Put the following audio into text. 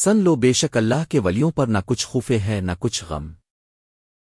سن لو بے شک اللہ کے ولیوں پر نہ کچھ خوفے ہے نہ کچھ غم۔